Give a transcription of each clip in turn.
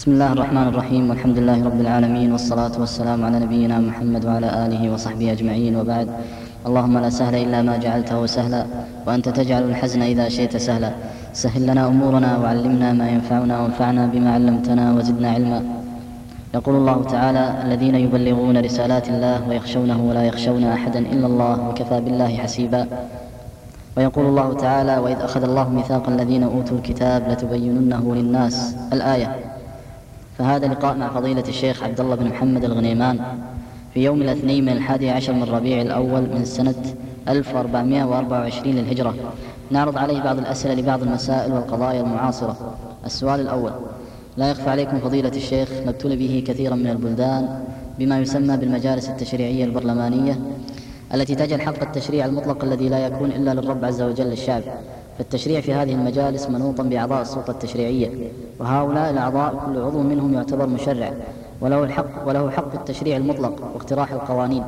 بسم الله الرحمن الرحيم والحمد لله رب العالمين والصلاة والسلام على نبينا محمد وعلى آله وصحبه أجمعين وبعد اللهم لا سهل إلا ما جعلته سهلا وأنت تجعل الحزن إذا شئت سهلا سهل لنا أمورنا وعلمنا ما ينفعنا وانفعنا بما علمتنا وزدنا علما يقول الله تعالى الذين يبلغون رسالات الله ويخشونه ولا يخشون أحدا إلا الله وكفى بالله حسيبا ويقول الله تعالى وإذ أخذ الله ميثاق الذين أوتوا الكتاب لتبيننه للناس الآية فهذا لقاء مع فضيلة الشيخ عبد الله بن محمد الغنيمان في يوم الاثنين من الحادي عشر من ربيع الأول من سنة 1424 للهجرة. نعرض عليه بعض الأسئلة لبعض المسائل والقضايا المعاصرة. السؤال الأول لا يخفى عليكم فضيلة الشيخ ما ابتلي به كثيرا من البلدان بما يسمى بالمجالس التشريعية البرلمانية التي تجعل حق التشريع المطلق الذي لا يكون إلا للرب عز وجل الشعب. فالتشريع في هذه المجالس منوطا بأعضاء السلطة التشريعية وهؤلاء الأعضاء كل عضو منهم يعتبر مشرع وله الحق وله حق التشريع المطلق واقتراح القوانين.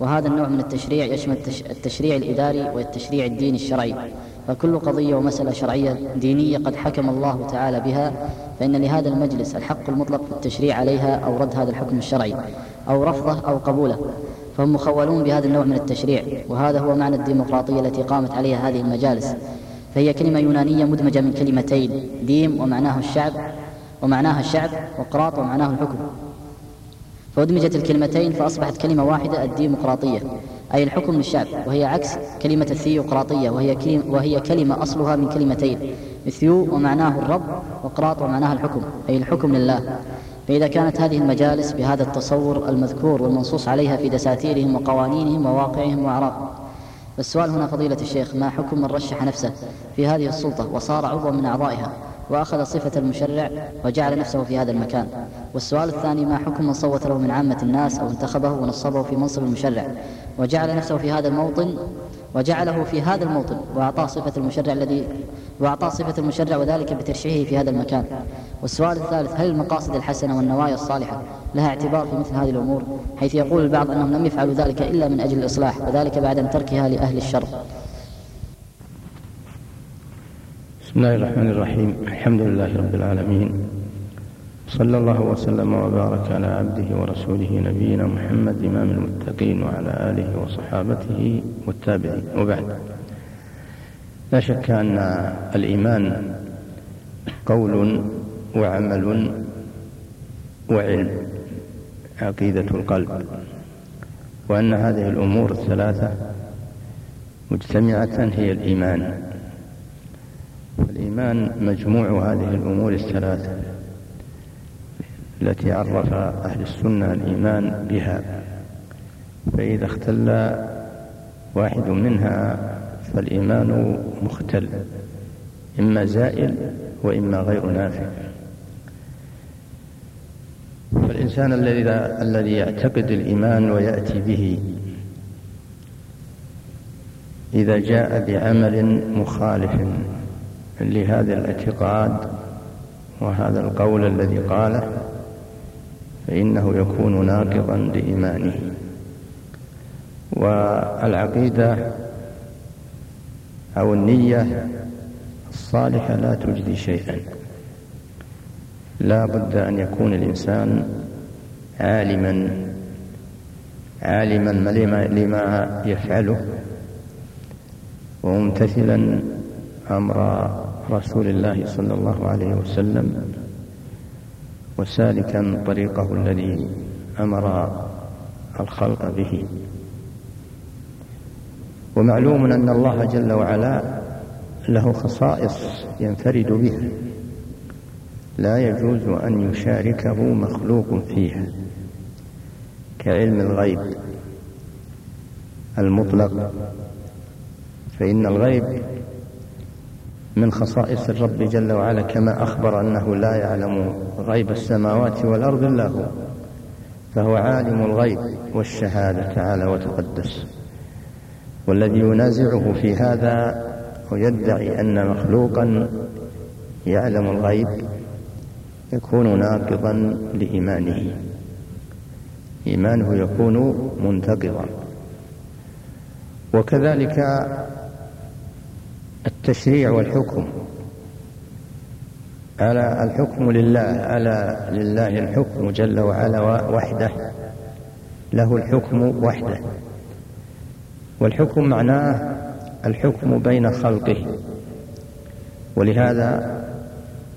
وهذا النوع من التشريع يشمل التشريع الإداري والتشريع الديني الشرعي. فكل قضية ومسألة شرعية دينية قد حكم الله تعالى بها فإن لهذا المجلس الحق المطلق في التشريع عليها أو رد هذا الحكم الشرعي أو رفضه أو قبوله. فهم مخولون بهذا النوع من التشريع وهذا هو معنى الديمقراطية التي قامت عليها هذه المجالس. فهي كلمة يونانية مدمجة من كلمتين ديم ومعناه الشعب ومعناها الشعب وقراط ومعناه الحكم. فأدمجت الكلمتين فأصبحت كلمة واحدة الديمقراطية أي الحكم للشعب وهي عكس كلمة الثيوقراطية وهي كلمة, وهي كلمة أصلها من كلمتين ثيو ومعناه الرب وقراط ومعناها الحكم أي الحكم لله. فإذا كانت هذه المجالس بهذا التصور المذكور والمنصوص عليها في دساتيرهم وقوانينهم وواقعهم وأعراقهم السؤال هنا فضيلة الشيخ ما حكم من رشح نفسه في هذه السلطة وصار عضوا من أعضائها وأخذ صفة المشرع وجعل نفسه في هذا المكان؟ والسؤال الثاني ما حكم من صوت له من عامة الناس أو انتخبه ونصبه في منصب المشرع؟ وجعل نفسه في هذا الموطن وجعله في هذا الموطن وأعطاه صفة المشرع الذي وأعطاه صفة المشرع وذلك بترشيحه في هذا المكان. والسؤال الثالث هل المقاصد الحسنة والنوايا الصالحة لها اعتبار في مثل هذه الأمور؟ حيث يقول البعض أنهم لم يفعلوا ذلك إلا من أجل الإصلاح وذلك بعد تركها لأهل الشر. بسم الله الرحمن الرحيم. الحمد لله رب العالمين. صلى الله وسلم وبارك على عبده ورسوله نبينا محمد إمام المتقين وعلى آله وصحابته والتابعين. وبعد. لا شك أن الإيمان قول وعمل وعلم عقيدة القلب. وأن هذه الأمور الثلاثة مجتمعة هي الإيمان. الإيمان مجموع هذه الأمور الثلاثة التي عرف أهل السنة الإيمان بها. فإذا اختل واحد منها فالإيمان مختل إما زائل وإما غير نافع. فالإنسان الذي الذي يعتقد الإيمان ويأتي به. إذا جاء بعمل مخالف لهذا الاعتقاد وهذا القول الذي قاله فإنه يكون ناقضا لإيمانه. والعقيدة أو النية الصالحة لا تجدي شيئا. لا بد أن يكون الإنسان عالما. عالما لما, يفعله. وممتثلا أمر رسول الله صلى الله عليه وسلم وسالكا طريقه الذي أمر الخلق به. ومعلوم أن الله جل وعلا له خصائص ينفرد بها. لا يجوز أن يشاركه مخلوق فيها. كعلم الغيب المطلق فإن الغيب من خصائص الرب جل وعلا كما أخبر أنه لا يعلم غيب السماوات والأرض إلا هو فهو عالم الغيب والشهادة تعالى وتقدس. والذي ينازعه في هذا ويدعي أن مخلوقا يعلم الغيب يكون ناقضا لإيمانه. إيمانه يكون منتقضا. وكذلك التشريع والحكم. على الحكم لله على لله الحكم جل وعلا وحده. له الحكم وحده. والحكم معناه الحكم بين خلقه. ولهذا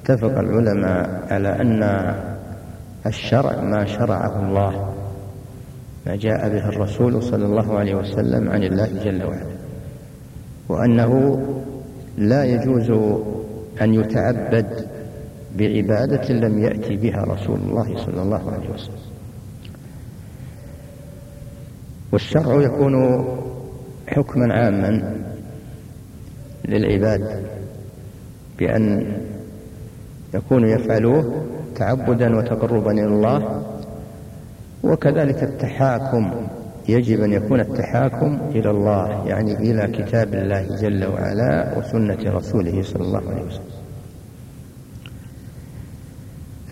اتفق العلماء على أن الشرع ما شرعه الله. ما جاء به الرسول صلى الله عليه وسلم عن الله جل وعلا وأنه لا يجوز أن يتعبد بعبادة لم يأتي بها رسول الله صلى الله عليه وسلم. والشرع يكون حكما عاما للعباد بأن يكون يفعلوه تعبدا وتقربا إلى الله وكذلك التحاكم. يجب أن يكون التحاكم إلى الله يعني إلى كتاب الله جل وعلا وسنة رسوله صلى الله عليه وسلم.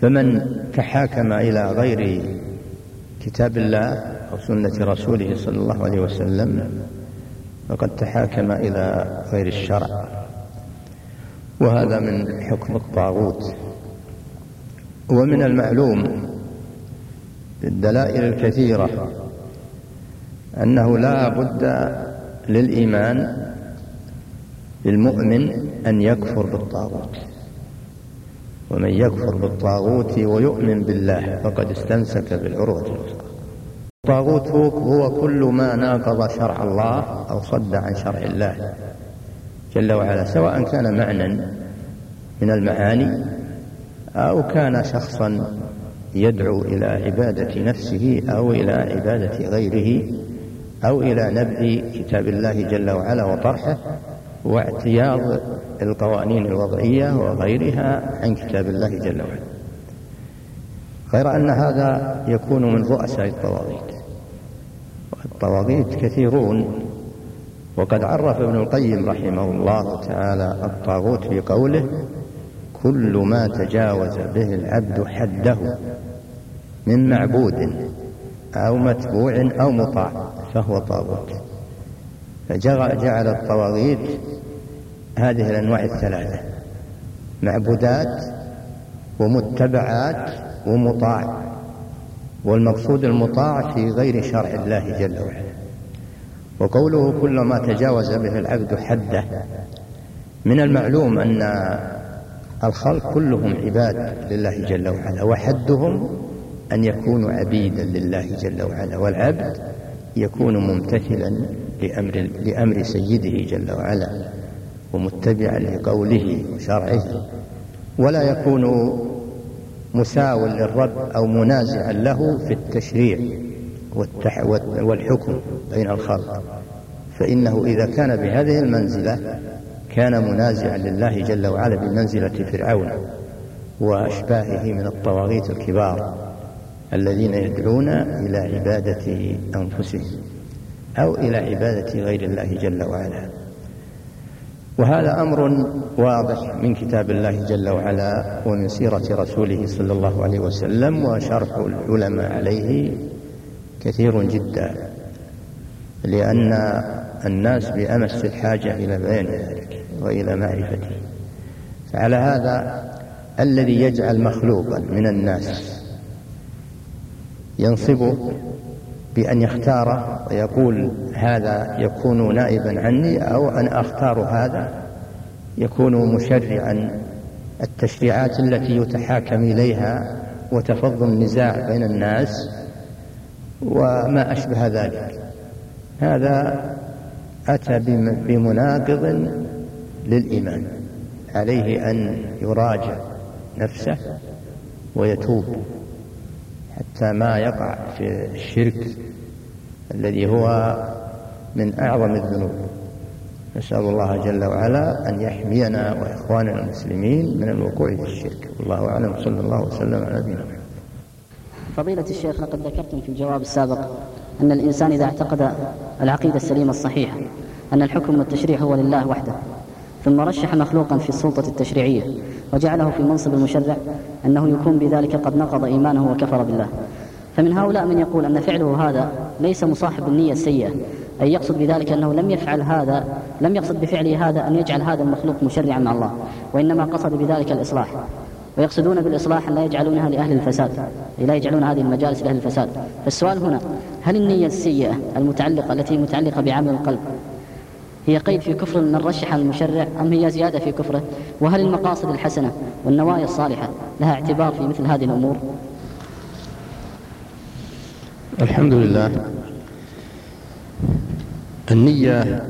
فمن تحاكم إلى غير كتاب الله أو سنة رسوله صلى الله عليه وسلم فقد تحاكم إلى غير الشرع. وهذا من حكم الطاغوت. ومن المعلوم بالدلائل الكثيرة أنه لا بد للإيمان للمؤمن أن يكفر بالطاغوت ومن يكفر بالطاغوت ويؤمن بالله فقد استمسك بالعروة الوثقى. الطاغوت هو كل ما ناقض شرع الله أو صد عن شرع الله جل وعلا سواء كان معنى من المعاني أو كان شخصا يدعو إلى عبادة نفسه أو إلى عبادة غيره أو إلى نبذ كتاب الله جل وعلا وطرحه واعتياض القوانين الوضعية وغيرها عن كتاب الله جل وعلا. غير أن هذا يكون من رؤساء الطواغيت. الطواغيت كثيرون. وقد عرف ابن القيم رحمه الله تعالى الطاغوت في قوله كل ما تجاوز به العبد حده من معبود أو متبوع أو مطاع فهو طاغوت. فجعل الطواغيت هذه الأنواع الثلاثة معبودات ومتبعات ومطاع والمقصود المطاع في غير شرع الله جل وعلا. وقوله كل ما تجاوز به العبد حده من المعلوم أن الخلق كلهم عباد لله جل وعلا وحدهم أن يكونوا عبيدا لله جل وعلا والعبد يكون ممتثلا لأمر, لأمر سيده جل وعلا ومتبعا لقوله وشرعه ولا يكون مساو للرب أو منازعا له في التشريع والحكم بين الخلق. فإنه إذا كان بهذه المنزلة كان منازعا لله جل وعلا بمنزلة فرعون وأشباهه من الطواغيت الكبار الذين يدعون إلى عبادة أنفسهم أو إلى عبادة غير الله جل وعلا. وهذا أمر واضح من كتاب الله جل وعلا ومن سيرة رسوله صلى الله عليه وسلم وشرح العلماء عليه كثير جدا لأن الناس بأمس الحاجة إلى بيان ذلك. وإلى معرفته. فعلى هذا الذي يجعل مخلوقا من الناس ينصبه بأن يختار ويقول هذا يكون نائبا عني أو أنا أختار هذا يكون مشرعا. التشريعات التي يتحاكم إليها وتفض النزاع بين الناس وما أشبه ذلك. هذا أتى بمناقض للإيمان عليه أن يراجع نفسه ويتوب حتى ما يقع في الشرك الذي هو من أعظم الذنوب. نسأل الله جل وعلا أن يحمينا وإخواننا المسلمين من الوقوع في الشرك. والله أعلم. صلى الله وسلم على نبينا فضيلة الشيخ لقد ذكرتم في الجواب السابق أن الإنسان إذا اعتقد العقيدة السليمة الصحيحة أن الحكم والتشريع هو لله وحده. ثم رشح مخلوقا في السلطة التشريعية وجعله في منصب المشرع أنه يكون بذلك قد نقض إيمانه وكفر بالله. فمن هؤلاء من يقول أن فعله هذا ليس مصاحب النية السيئة أي يقصد بذلك أنه لم يفعل هذا لم يقصد بفعله هذا أن يجعل هذا المخلوق مشرعا مع الله وإنما قصد بذلك الإصلاح. ويقصدون بالإصلاح أن لا يجعلونها لأهل الفساد لا يجعلون هذه المجالس لأهل الفساد. فالسؤال هنا هل النية السيئة المتعلقة التي متعلقة بعمل القلب هي قيد في كفر من رشح المشرع أم هي زيادة في كفره؟ وهل المقاصد الحسنة والنوايا الصالحة لها اعتبار في مثل هذه الأمور؟ الحمد لله. النية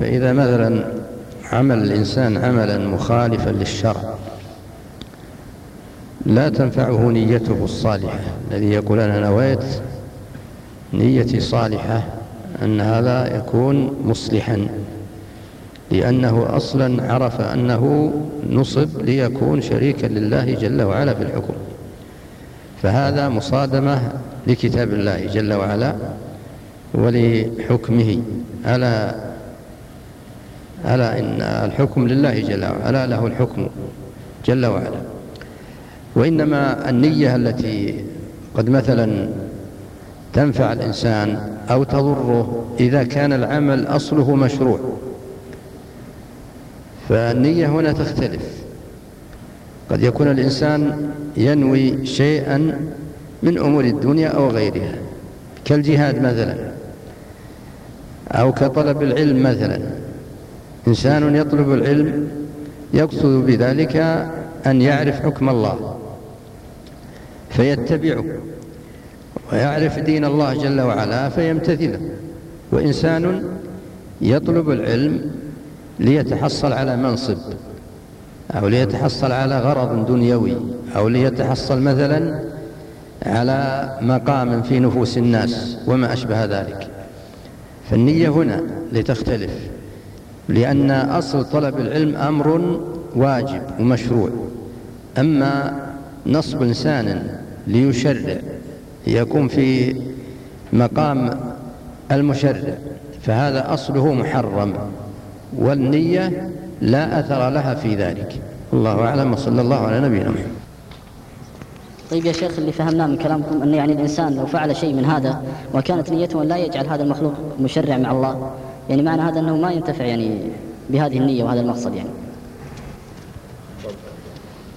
فإذا مثلا عمل الإنسان عملا مخالفا للشرع لا تنفعه نيته الصالحة الذي يقول أنا نويت نيتي صالحة أن هذا يكون مصلحا لأنه أصلا عرف أنه نصب ليكون شريكا لله جل وعلا في الحكم. فهذا مصادمة لكتاب الله جل وعلا ولحكمه. ألا ألا إن الحكم لله جل وعلا له الحكم جل وعلا. وإنما النية التي قد مثلا تنفع الإنسان أو تضره إذا كان العمل أصله مشروع. فالنية هنا تختلف. قد يكون الإنسان ينوي شيئا من أمور الدنيا أو غيرها كالجهاد مثلا أو كطلب العلم مثلا. إنسان يطلب العلم يقصد بذلك أن يعرف حكم الله فيتبعه. ويعرف دين الله جل وعلا فيمتثله. وإنسان يطلب العلم ليتحصل على منصب أو ليتحصل على غرض دنيوي أو ليتحصل مثلا على مقام في نفوس الناس وما أشبه ذلك. فالنية هنا لتختلف لأن أصل طلب العلم أمر واجب ومشروع. أما نصب إنسان ليشرع يكون في مقام المشرع فهذا أصله محرم والنية لا أثر لها في ذلك. الله أعلم وصلى الله على نبينا محمد. طيب يا شيخ اللي فهمناه من كلامكم أن يعني الإنسان لو فعل شيء من هذا وكانت نيته أن لا يجعل هذا المخلوق مشرع مع الله يعني معنى هذا أنه ما ينتفع يعني بهذه النية وهذا المقصد يعني.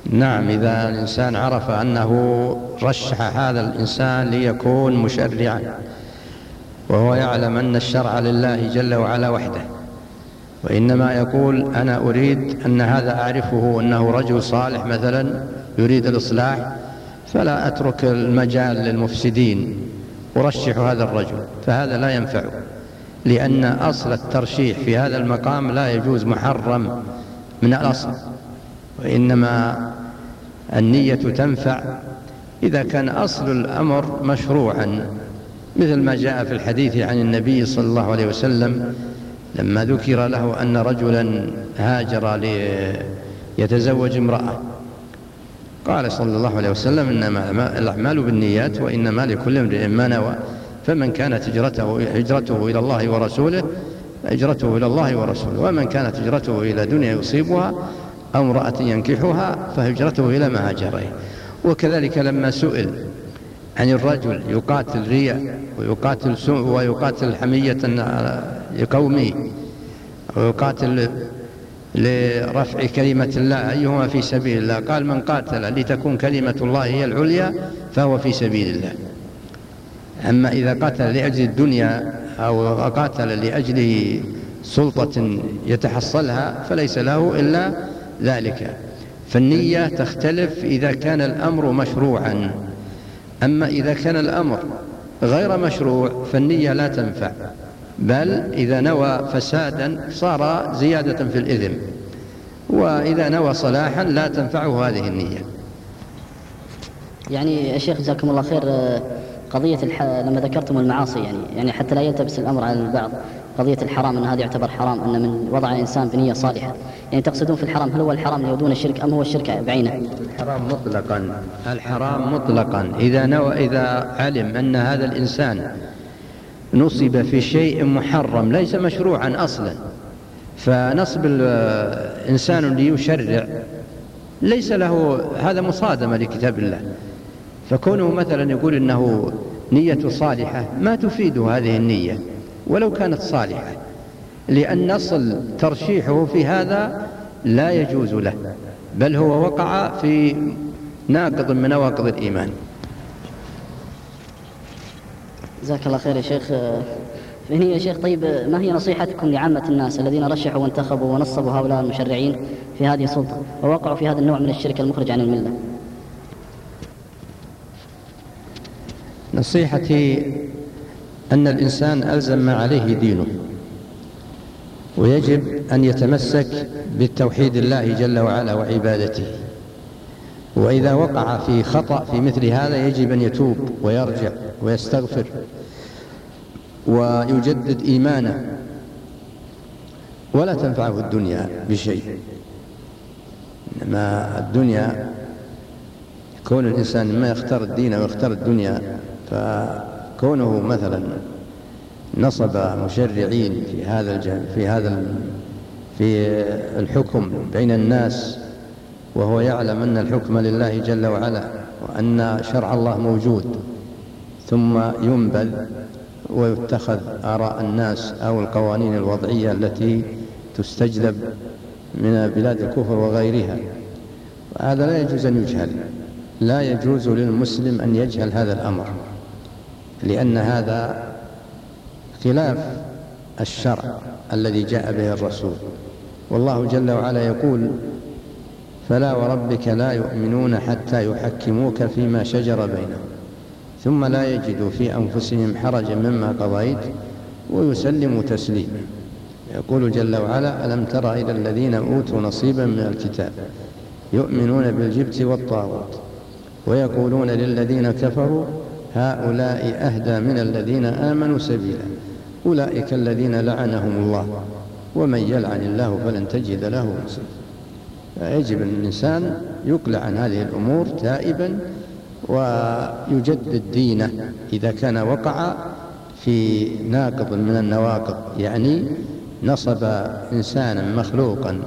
نعم إذا الإنسان عرف أنه رشح هذا الإنسان ليكون مشرعا وهو يعلم أن الشرع لله جل وعلا وحده. وإنما يقول أنا أريد أن هذا أعرفه أنه رجل صالح مثلا يريد الإصلاح فلا أترك المجال للمفسدين أرشح هذا الرجل فهذا لا ينفعه لأن أصل الترشيح في هذا المقام لا يجوز محرم من الأصل. وإنما النية تنفع إذا كان أصل الأمر مشروعا مثل ما جاء في الحديث عن النبي صلى الله عليه وسلم لما ذكر له أن رجلا هاجر ليتزوج امرأة. قال صلى الله عليه وسلم إنما الأعمال بالنيات وإنما لكل امرئ ما نوى. فمن كانت هجرته هجرته إلى الله ورسوله هجرته إلى الله ورسوله. ومن كانت هجرته إلى دنيا يصيبها أو امرأة ينكحها فهجرته إلى ما هاجر وكذلك لما سئل عن الرجل يقاتل رياء ويقاتل سوء ويقاتل حمية لقومه ويقاتل لرفع كلمة الله أيهما في سبيل الله؟ قال من قاتل لتكون كلمة الله هي العليا فهو في سبيل الله. أما إذا قاتل لأجل الدنيا أو قاتل لأجل سلطة يتحصلها فليس له إلا ذلك. فالنية تختلف إذا كان الأمر مشروعا. أما إذا كان الأمر غير مشروع فالنية لا تنفع. بل إذا نوى فسادا صار زيادة في الإثم وإذا نوى صلاحا لا تنفعه هذه النية. يعني يا شيخ جزاكم الله خير قضية الح... لما ذكرتم المعاصي يعني يعني حتى لا يلتبس الأمر على البعض. قضية الحرام أن هذا يعتبر حرام أن من وضع الإنسان بنية صالحة. يعني تقصدون في الحرام هل هو الحرام اللي دون الشرك أم هو الشرك بعينه؟ الحرام مطلقا الحرام مطلقا. إذا نوى إذا علم أن هذا الإنسان نصب في شيء محرم ليس مشروعا أصلا فنصب الإنسان ليشرع ليس له هذا مصادمة لكتاب الله. فكونه مثلا يقول إنه نية صالحة ما تفيد هذه النية ولو كانت صالحة. لأن نصل ترشيحه في هذا لا يجوز له بل هو وقع في ناقض من نواقض الإيمان. جزاك الله خير يا شيخ. فهني يا شيخ طيب ما هي نصيحتكم لعامة الناس الذين رشحوا وانتخبوا ونصبوا هؤلاء المشرعين في هذه السلطة ووقعوا في هذا النوع من الشرك المخرج عن الملة؟ نصيحتي أن الإنسان ألزم ما عليه دينه. ويجب أن يتمسك بالتوحيد الله جل وعلا وعبادته. وإذا وقع في خطأ في مثل هذا يجب أن يتوب ويرجع ويستغفر ويجدد إيمانه. ولا تنفعه الدنيا بشيء. إنما الدنيا كون الإنسان ما يختار الدين ويختار الدنيا فكونه مثلا نصب مشرعين في هذا في هذا في الحكم بين الناس وهو يعلم أن الحكم لله جل وعلا وأن شرع الله موجود ثم ينبذ ويتخذ آراء الناس أو القوانين الوضعية التي تستجلب من بلاد الكفر وغيرها. هذا لا يجوز أن يجهل لا يجوز للمسلم أن يجهل هذا الأمر لأن هذا خلاف الشرع الذي جاء به الرسول. والله جل وعلا يقول فلا وربك لا يؤمنون حتى يحكموك فيما شجر بينهم ثم لا يجدوا في أنفسهم حرجا مما قضيت ويسلموا تسليما. يقول جل وعلا ألم تر إلى الذين أوتوا نصيبا من الكتاب يؤمنون بالجبت والطاغوت ويقولون للذين كفروا هؤلاء أهدى من الذين آمنوا سبيلا. أولئك الذين لعنهم الله. ومن يلعن الله فلن تجد له نصيرا فيجب الإنسان يقلع عن هذه الأمور تائبا ويجدد دينه إذا كان وقع في ناقض من النواقض. يعني نصب إنسانا مخلوقا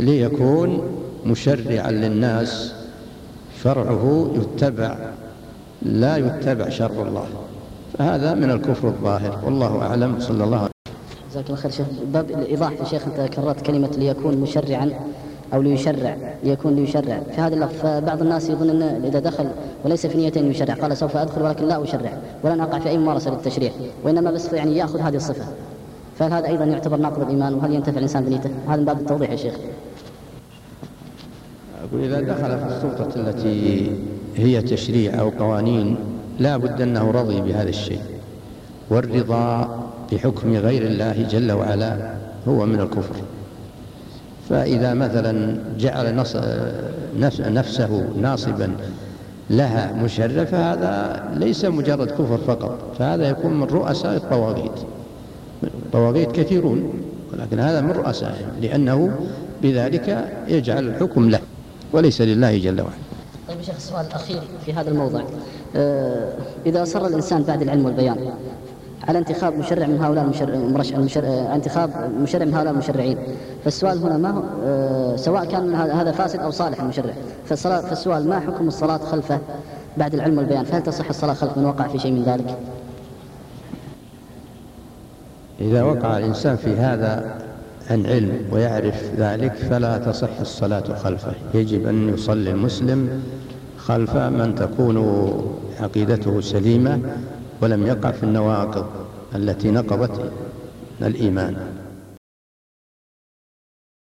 ليكون مشرعا للناس. شرعه يتبع لا يتبع شر الله. فهذا من الكفر الظاهر. والله أعلم. صلى الله عليه وسلم جزاك الله خير شيخ. باب الإيضاح. يا شيخ أنت كررت كلمة ليكون مشرعا أو ليشرع. ليكون ليشرع. في هذا اللفظ فبعض الناس يظن أن إذا دخل وليس في نية أن يشرع. قال سوف أدخل ولكن لا أشرع. ولن أقع في أي ممارسة للتشريع. وإنما بس يعني يأخذ هذه الصفة. فهل هذا أيضا يعتبر ناقض الإيمان؟ وهل ينتفع الإنسان بنيته؟ هذا من باب التوضيح يا شيخ. أقول إذا دخل في السلطة التي هي تشريع أو قوانين لا بد أنه رضي بهذا الشيء. والرضا بحكم غير الله جل وعلا هو من الكفر. فإذا مثلا جعل نفسه ناصبا لها مشرفة هذا ليس مجرد كفر فقط فهذا يكون من رؤساء الطواغيت. الطواغيت كثيرون ولكن هذا من رؤسائهم لأنه بذلك يجعل الحكم له وليس لله جل وعلا. طيب شيخ السؤال الأخير في هذا الموضع إذا أصر الإنسان بعد العلم والبيان على انتخاب مشرع من هؤلاء المشرع المشرع آه، انتخاب مشرع من هؤلاء المشرعين. فالسؤال هنا ما هو؟ آه، سواء كان هذا فاسد أو صالح المشرع. فالصلاة فالسؤال ما حكم الصلاة خلفه بعد العلم والبيان؟ فهل تصح الصلاة خلف من وقع في شيء من ذلك؟ إذا وقع الإنسان في هذا عن علم ويعرف ذلك فلا تصح الصلاة خلفه. يجب أن يصلي المسلم خلف من تكون عقيدته سليمة ولم يقع في النواقض التي نقضت الإيمان.